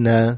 No.